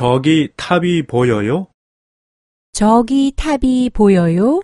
저기 탑이 보여요? 저기 탑이 보여요?